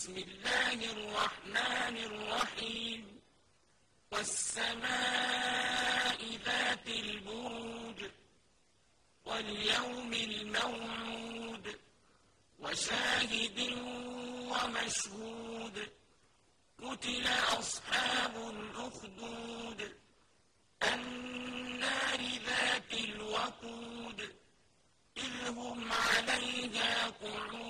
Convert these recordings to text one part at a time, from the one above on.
بسم الله الرحمن الرحيم. والسماء ذات البروج واليوم الموعود وشاهد ومشهود. قتل أصحاب الأخدود. النار ذات الوقود. إذ هم عليها قعود.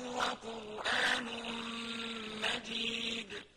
هو قرآن مجيد.